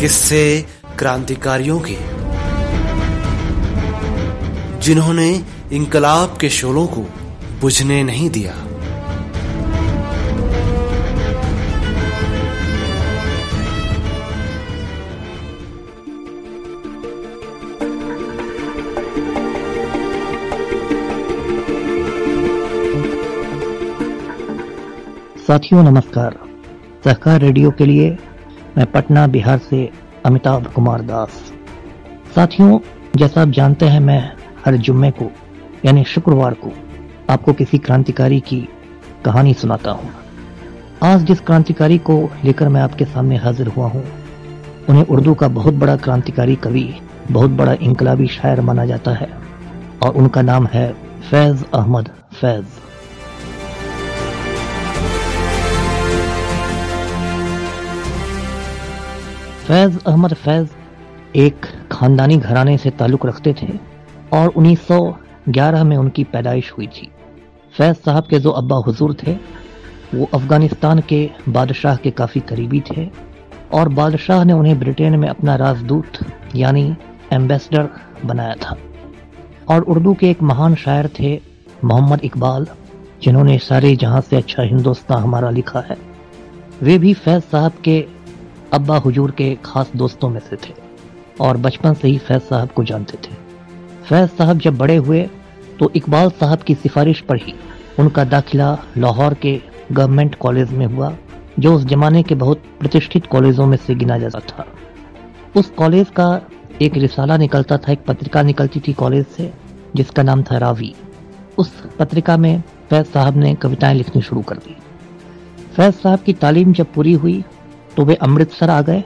किस्से क्रांतिकारियों के। जिन्होंने इंकलाब के शोलों को बुझने नहीं दिया। साथियों, नमस्कार। सहकार रेडियो के लिए मैं पटना, बिहार से अमिताभ कुमार दास। साथियों, जैसा आप जानते हैं, मैं हर जुम्मे को, यानी शुक्रवार को, आपको किसी क्रांतिकारी की कहानी सुनाता हूँ। आज जिस क्रांतिकारी को लेकर मैं आपके सामने हाजिर हुआ हूँ, उन्हें उर्दू का बहुत बड़ा क्रांतिकारी कवि, बहुत बड़ा इंकलाबी शायर माना जाता है, और उनका नाम है फैज अहमद फैज। फैज अहमद फैज एक खानदानी घराने से ताल्लुक रखते थे और 1911 में उनकी पैदाइश हुई थी। फैज साहब के जो अब्बा हुजूर थे, वो अफ़गानिस्तान के बादशाह के काफ़ी करीबी थे और बादशाह ने उन्हें ब्रिटेन में अपना राजदूत, यानी एम्बेसडर बनाया था। और उर्दू के एक महान शायर थे मोहम्मद इकबाल, जिन्होंने सारे जहाँ से अच्छा हिंदुस्तान हमारा लिखा है। वे भी फैज साहब के अब्बा हुजूर के खास दोस्तों में से थे और बचपन से ही फैज साहब को जानते थे। फैज साहब जब बड़े हुए तो इकबाल साहब की सिफारिश पर ही उनका दाखिला लाहौर के गवर्नमेंट कॉलेज में हुआ, जो उस जमाने के बहुत प्रतिष्ठित कॉलेजों में से गिना जाता था। उस कॉलेज का एक रिसाला निकलता था, एक पत्रिका निकलती थी कॉलेज से, जिसका नाम था रावी। उस पत्रिका में फैज साहब ने कविताएँ लिखनी शुरू कर दी। फैज साहब की तालीम जब पूरी हुई तो वे अमृतसर आ गए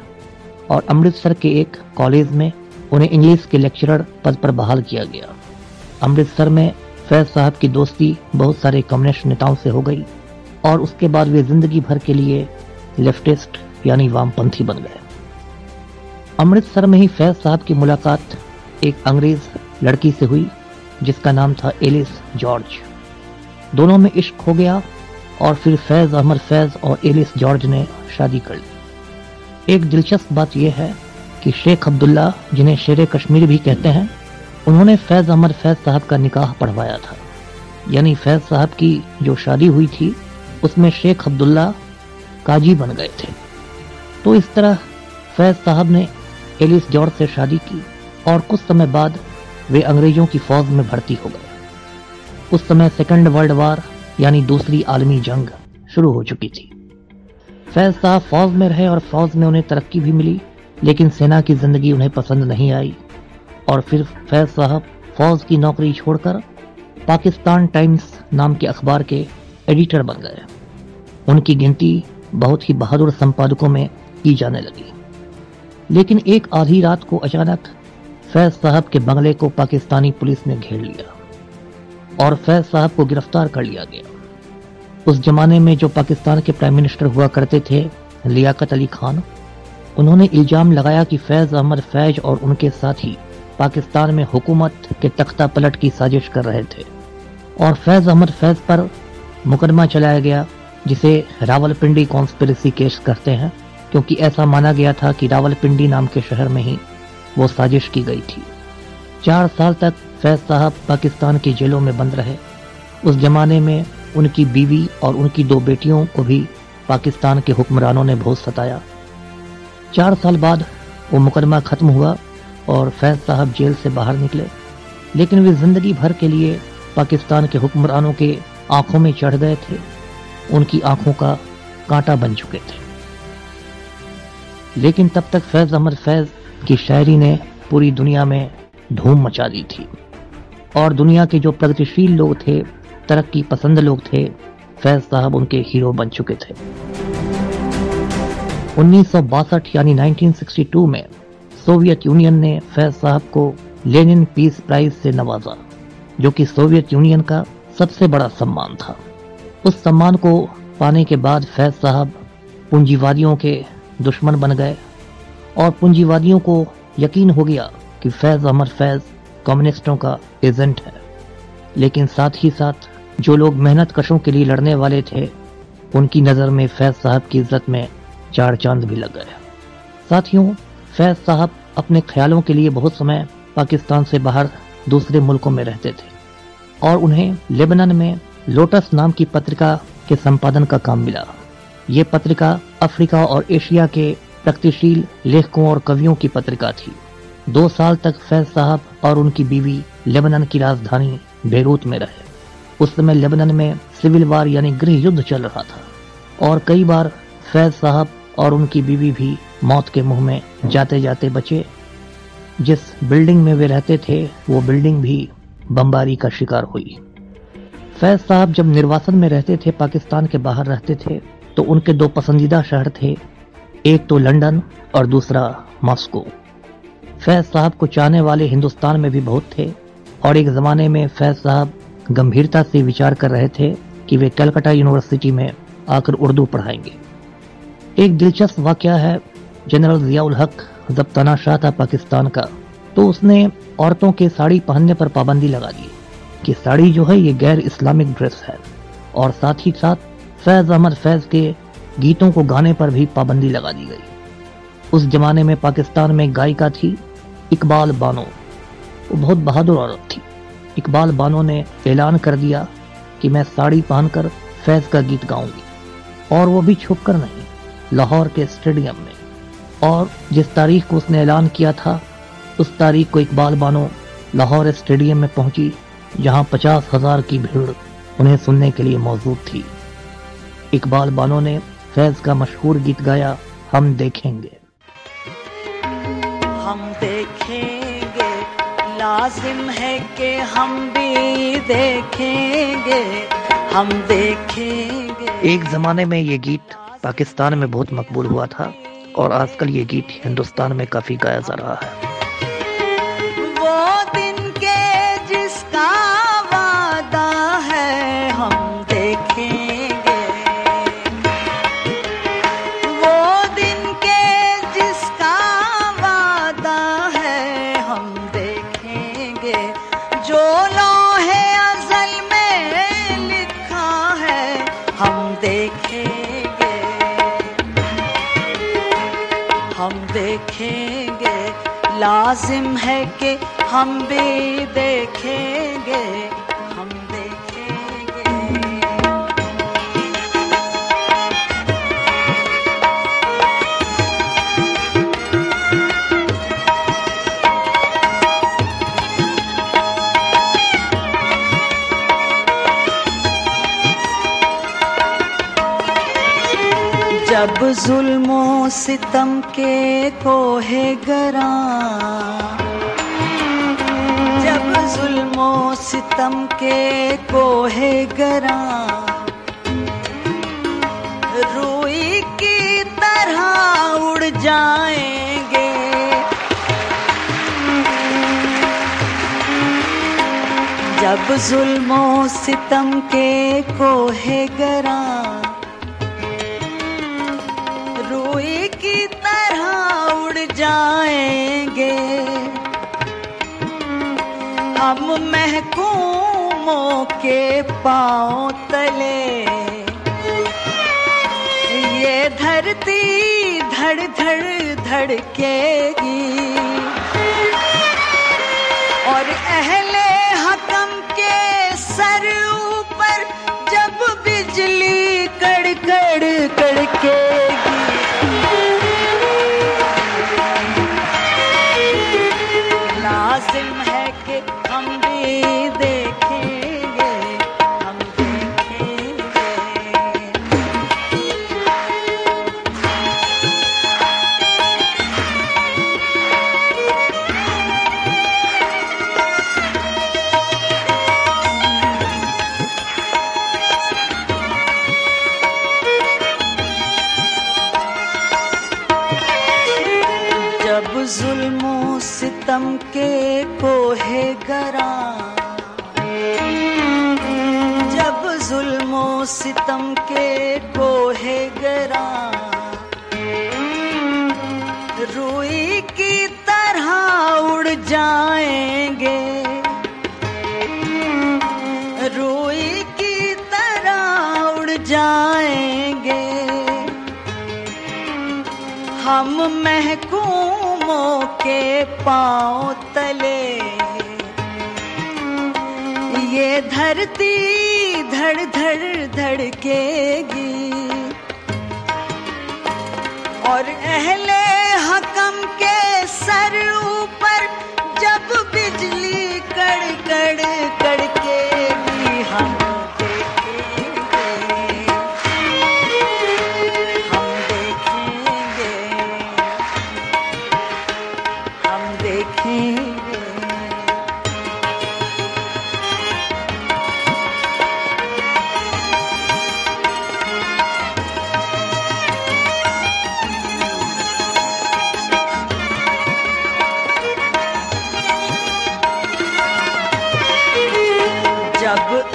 और अमृतसर के एक कॉलेज में उन्हें इंग्लिश के लेक्चरर पद पर बहाल किया गया। अमृतसर में फैज साहब की दोस्ती बहुत सारे कम्युनिस्ट नेताओं से हो गई और उसके बाद वे ज़िंदगी भर के लिए लेफ्टिस्ट यानी वामपंथी बन गए। अमृतसर में ही फैज साहब की मुलाकात एक अंग्रेज़ लड़की से हुई, जिसका नाम था एलिस जॉर्ज। दोनों में इश्क हो गया और फिर फैज अहमद फैज और एलिस जॉर्ज ने शादी कर ली। एक दिलचस्प बात यह है कि शेख अब्दुल्ला, जिन्हें शेर कश्मीर भी कहते हैं, उन्होंने फैज अहमद फैज साहब का निकाह पढ़वाया था। यानी फैज साहब की जो शादी हुई थी, उसमें शेख अब्दुल्ला काजी बन गए थे। तो इस तरह फैज साहब ने एलिस जॉर्ज से शादी की और कुछ समय बाद वे अंग्रेज़ों की फौज में भर्ती हो गए। उस समय सेकेंड वर्ल्ड वार, यानी दूसरी आलमी जंग, शुरू हो चुकी थी। फैज साहब फौज में रहे और फौज में उन्हें तरक्की भी मिली, लेकिन सेना की ज़िंदगी उन्हें पसंद नहीं आई। और फिर फैज साहब फौज की नौकरी छोड़कर पाकिस्तान टाइम्स नाम के अखबार के एडिटर बन गए। उनकी गिनती बहुत ही बहादुर संपादकों में की जाने लगी। लेकिन एक आधी रात को अचानक फैज साहब के बंगले को पाकिस्तानी पुलिस ने घेर लिया और फैज साहब को गिरफ़्तार कर लिया गया। उस जमाने में जो पाकिस्तान के प्राइम मिनिस्टर हुआ करते थे, लियाकत अली खान, उन्होंने इल्ज़ाम लगाया कि फैज अहमद फैज और उनके साथी पाकिस्तान में हुकूमत के तख्ता पलट की साजिश कर रहे थे। और फैज अहमद फैज पर मुकदमा चलाया गया, जिसे रावलपिंडी कॉन्स्पिरसी केस करते हैं, क्योंकि ऐसा माना गया था कि रावलपिंडी नाम के शहर में ही वो साजिश की गई थी। चार साल तक फैज साहब पाकिस्तान की जेलों में बंद रहे। उस जमाने में उनकी बीवी और उनकी दो बेटियों को भी पाकिस्तान के हुक्मरानों ने बहुत सताया। चार साल बाद वो मुकदमा खत्म हुआ और फैज साहब जेल से बाहर निकले। लेकिन वे ज़िंदगी भर के लिए पाकिस्तान के हुक्मरानों के आँखों में चढ़ गए थे। उनकी आँखों का कांटा बन चुके थे। लेकिन तब तक फैज अहमद फैज की शायरी ने पूरी दुनिया में धूम मचा दी थी। और दुनिया के जो प्रगतिशील लोग थे तरक्की पसंद लोग थे, फैज साहब उनके हीरो बन चुके थे। उन्नीस यानी 1962 में सोवियत यूनियन ने फैज साहब को लेनिन पीस प्राइज से नवाजा, जो कि सोवियत यूनियन का सबसे बड़ा सम्मान था। उस सम्मान को पाने के बाद फैज साहब पूंजीवादियों के दुश्मन बन गए और पूंजीवादियों को यकीन हो गया कि फैज अहमद फैज कम्युनिस्टों का एजेंट है। लेकिन साथ ही साथ जो लोग मेहनत कशों के लिए लड़ने वाले थे, उनकी नज़र में फैज साहब की इज़्ज़त में चार चाँद भी लग गए। साथियों, फैज साहब अपने ख्यालों के लिए बहुत समय पाकिस्तान से बाहर दूसरे मुल्कों में रहते थे और उन्हें लेबनन में लोटस नाम की पत्रिका के संपादन का काम मिला। ये पत्रिका अफ्रीका और एशिया के प्रगतिशील लेखकों और कवियों की पत्रिका थी। दो साल तक फैज साहब और उनकी बीवी लेबनन की राजधानी बेरूत में रहे। उस समय लेबनन में सिविल वार यानी गृह युद्ध चल रहा था। और कई बार फैज साहब और उनकी बीवी भी मौत के मुँह में जाते जाते बचे। जिस बिल्डिंग में वे रहते थे, वो बिल्डिंग भी बमबारी का शिकार हुई। फैज साहब जब निर्वासन में रहते थे, पाकिस्तान के बाहर रहते थे तो उनके दो पसंदीदा शहर थे, एक तो लंदन और दूसरा मॉस्को। फैज साहब को चाहने वाले हिंदुस्तान में भी बहुत थे, और एक जमाने में फैज साहब गंभीरता से विचार कर रहे थे कि वे कलकत्ता यूनिवर्सिटी में आकर उर्दू पढ़ाएँगे। एक दिलचस्प वाक्य है, जनरल जियाउल हक जब तनाशाह था पाकिस्तान का। तो उसने औरतों के साड़ी पहनने पर पाबंदी लगा दी कि साड़ी जो है, ये गैर इस्लामिक ड्रेस है। और साथ ही साथ फैज अहमद फैज के गीतों को गाने पर भी पाबंदी लगा दी गई। उस जमाने में पाकिस्तान में गायिका थी इकबाल बानो। वो बहुत बहादुर औरत थी। इकबाल बानो ने ऐलान कर दिया कि मैं साड़ी पहनकर फैज का गीत गाऊँगी। और वो भी छुप कर नहीं, लाहौर के स्टेडियम में। और जिस तारीख को उसने ऐलान किया था, उस तारीख को इकबाल बानो लाहौर स्टेडियम में पहुँची, जहाँ पचास हज़ार की भीड़ उन्हें सुनने के लिए मौजूद थी। इकबाल बानो ने फैज का मशहूर गीत गाया, हम देखेंगे। हम देखेंगे लाजिम है कि हम भी देखेंगे, हम देखेंगे। एक जमाने में ये गीत पाकिस्तान में बहुत मकबूल हुआ था और आजकल ये गीत हिंदुस्तान में काफ़ी गाया जा रहा है। लाजिम है कि हम भी देखेंगे हम देखेंगे। जब जुल्मो सितम के कोहे गरा। जब जुल्मो सितम के कोहे गरा, रूई की तरह उड़ जाएँगे। जब जुल्मो सितम के कोहे गरा की तरह उड़ जाएँगे। हम महकूमों के पाँव तले। ये धरती धड़ धड़ धड़केगी। और अहले हकम के सर ऊपर जब बिजली कड़कड़ कड़केगी। सितम के कोहे गरा। जब जुल्मो सितम के कोहे गरा। रूई की तरह उड़ जाएँगे। रूई की तरह उड़ जाएँगे। हम जुल्मों के पाँव तले। ये धरती धड़ धड़ धड़केगी। और अहले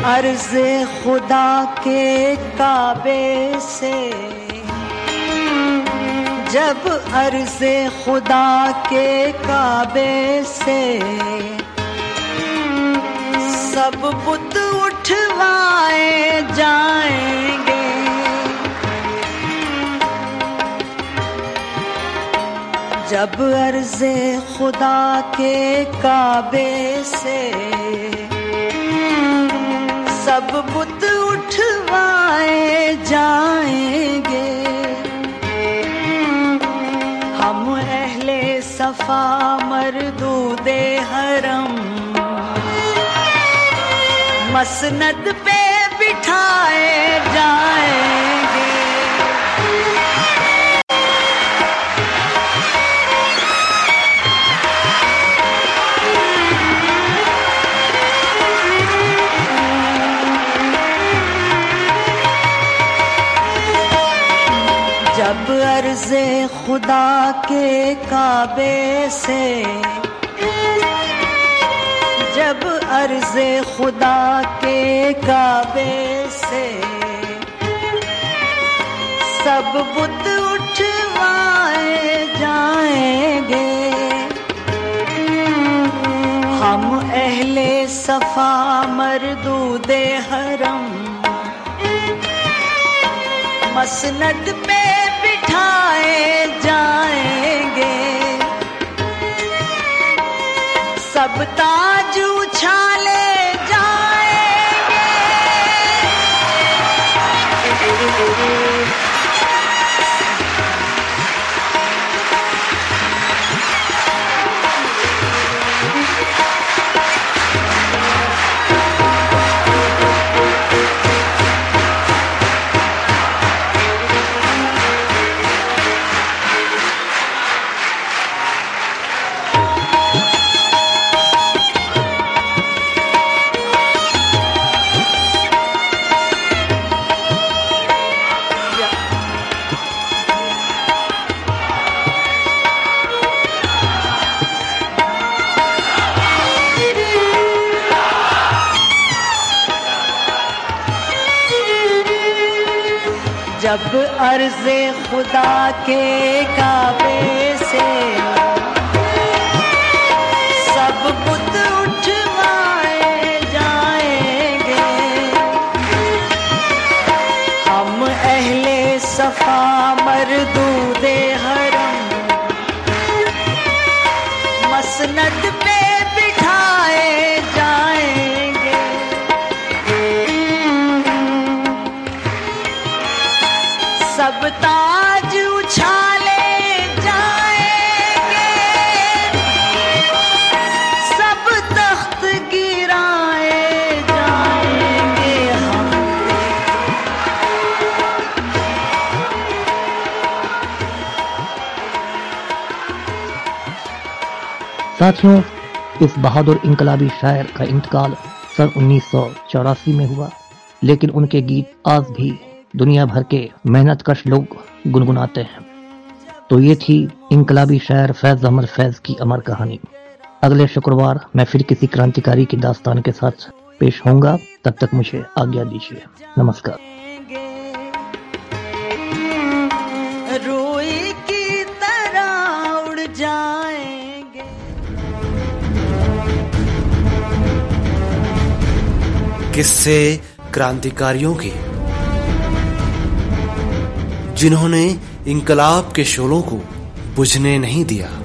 अर्ज़ खुदा के काबे से। जब अर्ज़ खुदा के काबे से। सब बुत उठवाए जाएँगे। जब अर्ज़ खुदा के काबे से। सब बुत उठवाए जाएँगे। हम अहले सफ़ा मरदूदे हरम। मसनद पे बिठाए जाएँगे अर्ज़ खुदा के काबे से। जब अर्ज़ खुदा के काबे से। सब बुत उठवाए जाएँगे। हम अहले सफ़ा मरदूदे हरम। मसनद पे बिठाए जाएँगे। सब ताज जब अर्ज़ खुदा के काबे से साथियों, इस बहादुर इनकलाबी शायर का इंतकाल सन उन्नीस सौ चौरासी में हुआ, लेकिन उनके गीत आज भी दुनिया भर के मेहनतकश लोग गुनगुनाते हैं। तो ये थी इनकलाबी शायर फैज अहमद फैज की अमर कहानी। अगले शुक्रवार मैं फिर किसी क्रांतिकारी की दास्तान के साथ पेश होऊँगा। तब तक मुझे आज्ञा दीजिए। नमस्कार। किससे क्रांतिकारियों के। जिन्होंने इंकलाब के शोलों को बुझने नहीं दिया।